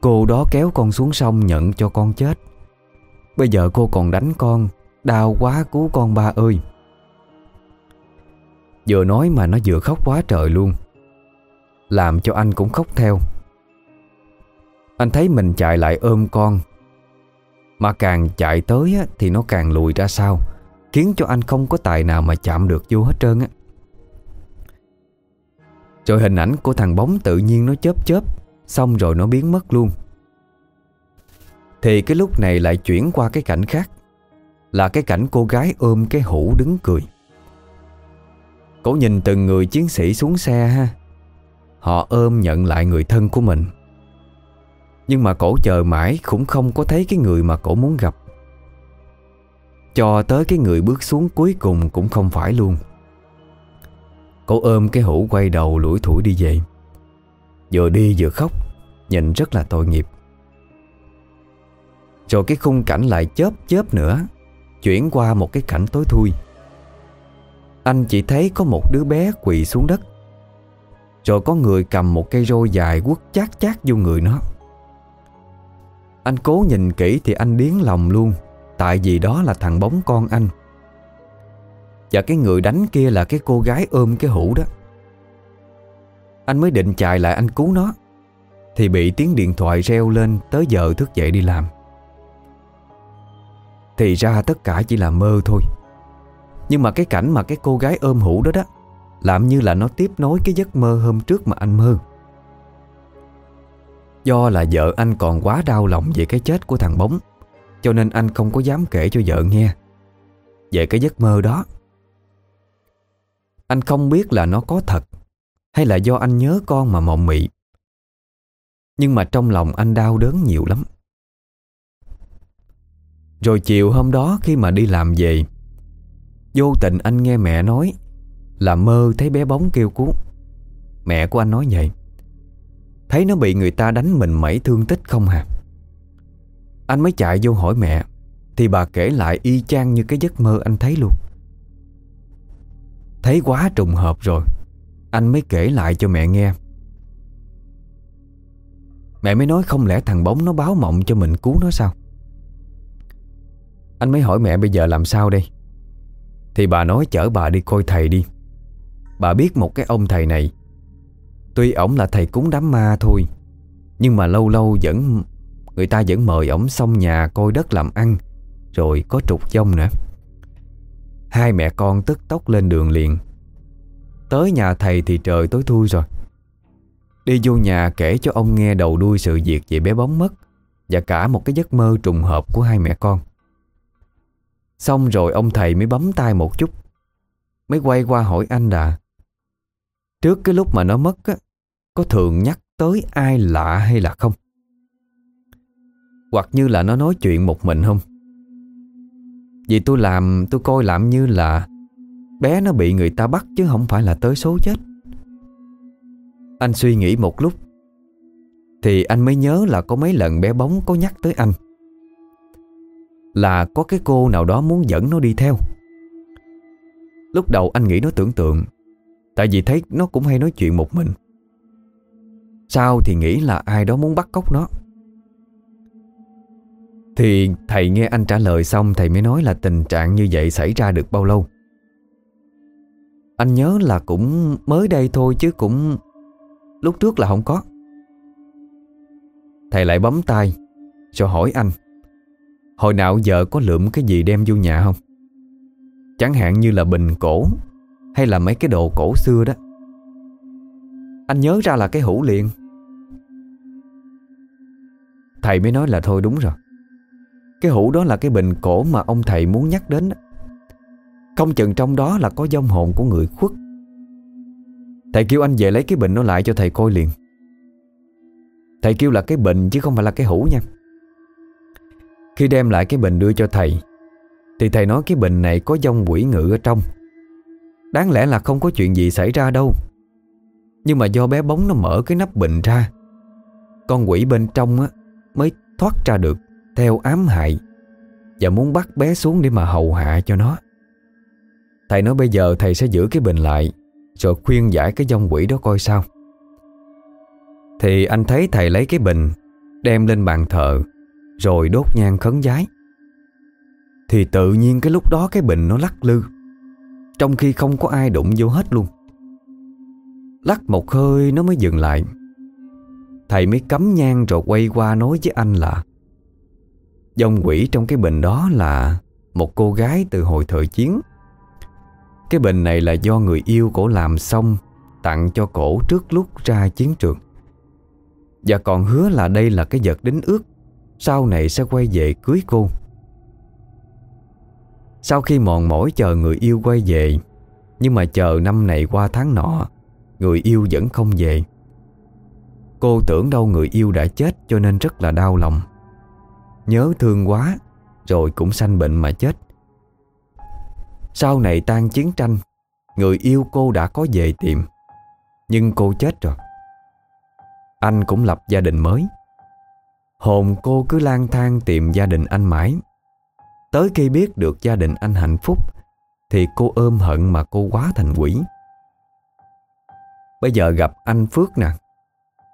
Cô đó kéo con xuống sông nhận cho con chết. Bây giờ cô còn đánh con, Đau quá, cứu con ba ơi. Vừa nói mà nó vừa khóc quá trời luôn. Làm cho anh cũng khóc theo. Anh thấy mình chạy lại ôm con. Mà càng chạy tới thì nó càng lùi ra sau, Khiến cho anh không có tài nào mà chạm được vô hết trơn á. Rồi hình ảnh của thằng bóng tự nhiên nó chớp chớp, Xong rồi nó biến mất luôn. Thì cái lúc này lại chuyển qua cái cảnh khác, Là cái cảnh cô gái ôm cái hũ đứng cười. Cổ nhìn từng người chiến sĩ xuống xe ha. Họ ôm nhận lại người thân của mình. Nhưng mà cổ chờ mãi cũng không có thấy cái người mà cổ muốn gặp. Cho tới cái người bước xuống cuối cùng cũng không phải luôn. Cổ ôm cái hũ quay đầu lủi thủi đi về. Vừa đi vừa khóc, Nhìn rất là tội nghiệp. Rồi cái khung cảnh lại chớp chớp nữa, Chuyển qua một cái cảnh tối thui. Anh chỉ thấy có một đứa bé quỳ xuống đất. Rồi có người cầm một cây roi dài quất chát chát vô người nó. Anh cố nhìn kỹ thì anh điến lòng luôn. Tại vì đó là thằng bóng con anh. Và cái người đánh kia là cái cô gái ôm cái hũ đó. Anh mới định chạy lại anh cứu nó. Thì bị tiếng điện thoại reo lên, Tới giờ thức dậy đi làm. Thì ra tất cả chỉ là mơ thôi. Nhưng mà cái cảnh mà cái cô gái ôm hũ đó đó làm như là nó tiếp nối cái giấc mơ hôm trước mà anh mơ. Do là vợ anh còn quá đau lòng về cái chết của thằng Bóng, Cho nên anh không có dám kể cho vợ nghe Về cái giấc mơ đó. Anh không biết là nó có thật Hay là do anh nhớ con mà mộng mị, Nhưng mà trong lòng anh đau đớn nhiều lắm. Rồi chiều hôm đó khi mà đi làm về, Vô tình anh nghe mẹ nói là mơ thấy bé bóng kêu cứu. Mẹ của anh nói vậy. Thấy nó bị người ta đánh mình mẩy thương tích không hả? Anh mới chạy vô hỏi mẹ, Thì bà kể lại y chang như cái giấc mơ anh thấy luôn. Thấy quá trùng hợp rồi, Anh mới kể lại cho mẹ nghe. Mẹ mới nói không lẽ thằng bóng nó báo mộng cho mình cứu nó sao? Anh mới hỏi mẹ bây giờ làm sao đây? Thì bà nói chở bà đi coi thầy đi. Bà biết một cái ông thầy này. Tuy ổng là thầy cúng đám ma thôi, Nhưng mà lâu lâu vẫn, Người ta vẫn mời ổng xong nhà coi đất làm ăn, Rồi có trục dông nữa. Hai mẹ con tức tốc lên đường liền. Tới nhà thầy thì trời tối thui rồi. Đi vô nhà kể cho ông nghe đầu đuôi sự việc về bé bóng mất Và cả một cái giấc mơ trùng hợp của hai mẹ con. Xong rồi ông thầy mới bấm tay một chút, Mới quay qua hỏi anh là Trước cái lúc mà nó mất á, Có thường nhắc tới ai lạ hay là không? Hoặc như là nó nói chuyện một mình không? Vì tôi làm, tôi coi làm như là Bé nó bị người ta bắt chứ không phải là tới số chết. Anh suy nghĩ một lúc, Thì anh mới nhớ là có mấy lần bé bóng có nhắc tới anh. Là có cái cô nào đó muốn dẫn nó đi theo. Lúc đầu anh nghĩ nó tưởng tượng Tại vì thấy nó cũng hay nói chuyện một mình. Sau thì nghĩ là ai đó muốn bắt cóc nó? Thì thầy nghe anh trả lời xong, Thầy mới nói là tình trạng như vậy xảy ra được bao lâu. Anh nhớ là cũng mới đây thôi chứ cũng Lúc trước là không có. Thầy lại bấm tay Rồi hỏi anh, Hồi nào giờ có lượm cái gì đem vô nhà không? Chẳng hạn như là bình cổ hay là mấy cái đồ cổ xưa đó? Anh nhớ ra là cái hũ liền. Thầy mới nói là thôi đúng rồi. Cái hũ đó là cái bình cổ mà ông thầy muốn nhắc đến Không chừng trong đó là có dông hồn của người khuất. Thầy kêu anh về lấy cái bình nó lại cho thầy coi liền. Thầy kêu là cái bình chứ không phải là cái hũ nha. Khi đem lại cái bình đưa cho thầy, Thì thầy nói cái bình này có dông quỷ ngự ở trong. Đáng lẽ là không có chuyện gì xảy ra đâu. Nhưng mà do bé bóng nó mở cái nắp bình ra, Con quỷ bên trong á, Mới thoát ra được Theo ám hại Và muốn bắt bé xuống để mà hầu hạ cho nó. Thầy nói bây giờ thầy sẽ giữ cái bình lại, Rồi khuyên giải cái dông quỷ đó coi sao. Thì anh thấy thầy lấy cái bình, Đem lên bàn thờ, Rồi đốt nhang khấn giái. Thì tự nhiên cái lúc đó cái bình nó lắc lư trong khi không có ai đụng vô hết luôn. Lắc một hơi, nó mới dừng lại. Thầy mới cắm nhang rồi quay qua nói với anh là, Dòng quỷ trong cái bình đó là Một cô gái từ hồi thời chiến. Cái bình này là do người yêu cổ làm xong, Tặng cho cổ trước lúc ra chiến trường. Và còn hứa là đây là cái vật đính ước, Sau này sẽ quay về cưới cô sau khi mòn mỏi chờ người yêu quay về, Nhưng mà chờ năm này qua tháng nọ, Người yêu vẫn không về. Cô tưởng đâu người yêu đã chết cho nên rất là đau lòng. Nhớ thương quá, Rồi cũng sanh bệnh mà chết. Sau này tan chiến tranh, Người yêu cô đã có về tìm, Nhưng cô chết rồi. Anh cũng lập gia đình mới. Hồn cô cứ lang thang tìm gia đình anh mãi. Tới khi biết được gia đình anh hạnh phúc, Thì cô ôm hận mà cô quá thành quỷ. Bây giờ gặp anh Phước nè.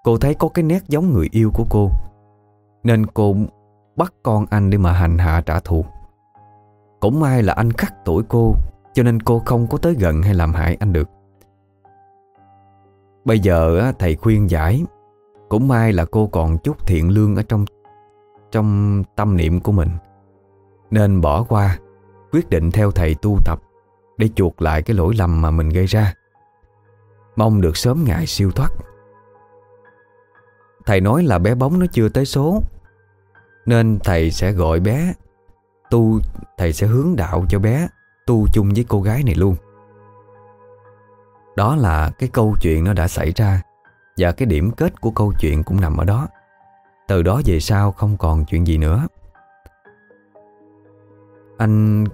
Cô thấy có cái nét giống người yêu của cô, Nên cô bắt con anh để mà hành hạ trả thù. Cũng may là anh khắc tuổi cô, Cho nên cô không có tới gần hay làm hại anh được. Bây giờ thầy khuyên giải, Cũng may là cô còn chút thiện lương ở trong trong tâm niệm của mình nên bỏ qua, Quyết định theo thầy tu tập Để chuộc lại cái lỗi lầm mà mình gây ra. Mong được sớm ngày siêu thoát. Thầy nói là bé bóng nó chưa tới số, Nên thầy sẽ gọi bé Tu, Thầy sẽ hướng đạo cho bé Tu chung với cô gái này luôn. Đó là cái câu chuyện nó đã xảy ra Và cái điểm kết của câu chuyện cũng nằm ở đó. Từ đó về sau không còn chuyện gì nữa anh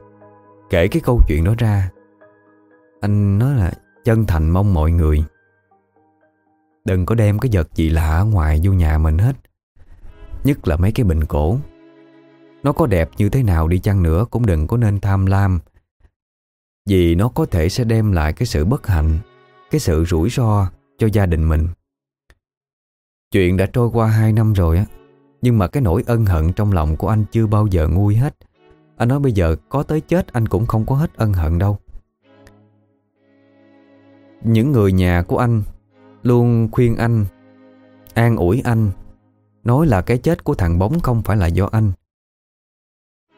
kể cái câu chuyện đó ra. Anh nói là chân thành mong mọi người. Đừng có đem cái vật gì lạ ở ngoài vô nhà mình hết. Nhất là mấy cái bình cổ. Nó có đẹp như thế nào đi chăng nữa Cũng đừng có nên tham lam. Vì nó có thể sẽ đem lại cái sự bất hạnh, Cái sự rủi ro cho gia đình mình. Chuyện đã trôi qua 2 năm rồi á, Nhưng mà cái nỗi ân hận trong lòng của anh chưa bao giờ nguôi hết. Anh nói bây giờ có tới chết anh cũng không có hết ân hận đâu. Những người nhà của anh Luôn khuyên anh, An ủi anh, Nói là cái chết của thằng bóng không phải là do anh.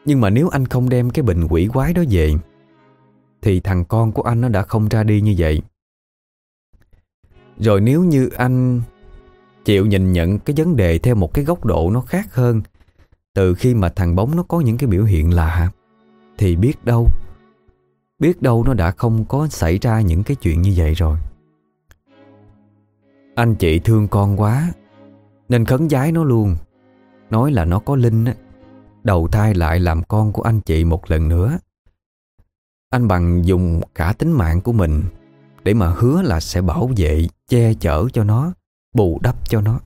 Nhưng mà nếu anh không đem cái bình quỷ quái đó về, Thì thằng con của anh nó đã không ra đi như vậy. Rồi nếu như anh chịu nhìn nhận cái vấn đề theo một cái góc độ nó khác hơn từ khi mà thằng bóng nó có những cái biểu hiện lạ Thì biết đâu Biết đâu nó đã không có xảy ra những cái chuyện như vậy rồi. Anh chị thương con quá, Nên khấn giái nó luôn. Nói là nó có linh á, Đầu thai lại làm con của anh chị một lần nữa. Anh bằng dùng cả tính mạng của mình Để mà hứa là sẽ bảo vệ, Che chở cho nó, Bù đắp cho nó.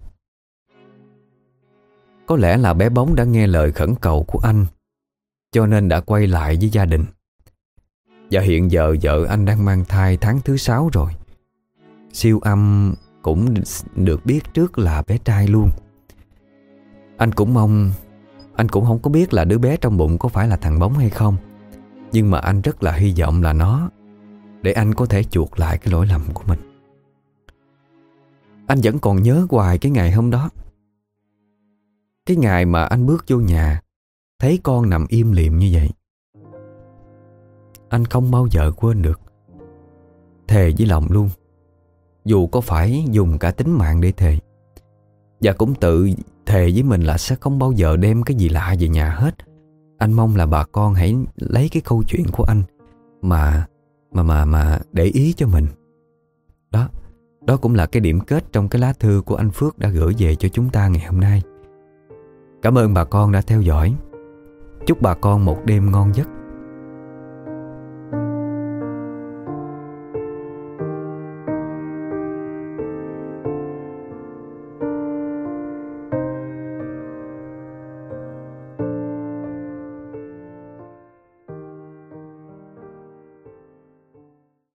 Có lẽ là bé bóng đã nghe lời khẩn cầu của anh, Cho nên đã quay lại với gia đình. Và hiện giờ vợ anh đang mang thai tháng thứ sáu rồi. Siêu âm cũng được biết trước là bé trai luôn. Anh cũng mong, Anh cũng không có biết là đứa bé trong bụng có phải là thằng bóng hay không, Nhưng mà anh rất là hy vọng là nó, Để anh có thể chuộc lại cái lỗi lầm của mình. Anh vẫn còn nhớ hoài cái ngày hôm đó. Cái ngày mà anh bước vô nhà, Thấy con nằm im liệm như vậy, Anh không bao giờ quên được. Thề với lòng luôn, dù có phải dùng cả tính mạng để thề, Và cũng tự thề với mình là sẽ không bao giờ đem cái gì lạ về nhà hết. Anh mong là bà con hãy lấy cái câu chuyện của anh Mà mà mà mà để ý cho mình. Đó Đó cũng là cái điểm kết trong cái lá thư của anh Phước đã gửi về cho chúng ta ngày hôm nay. Cảm ơn bà con đã theo dõi. Chúc bà con một đêm ngon giấc.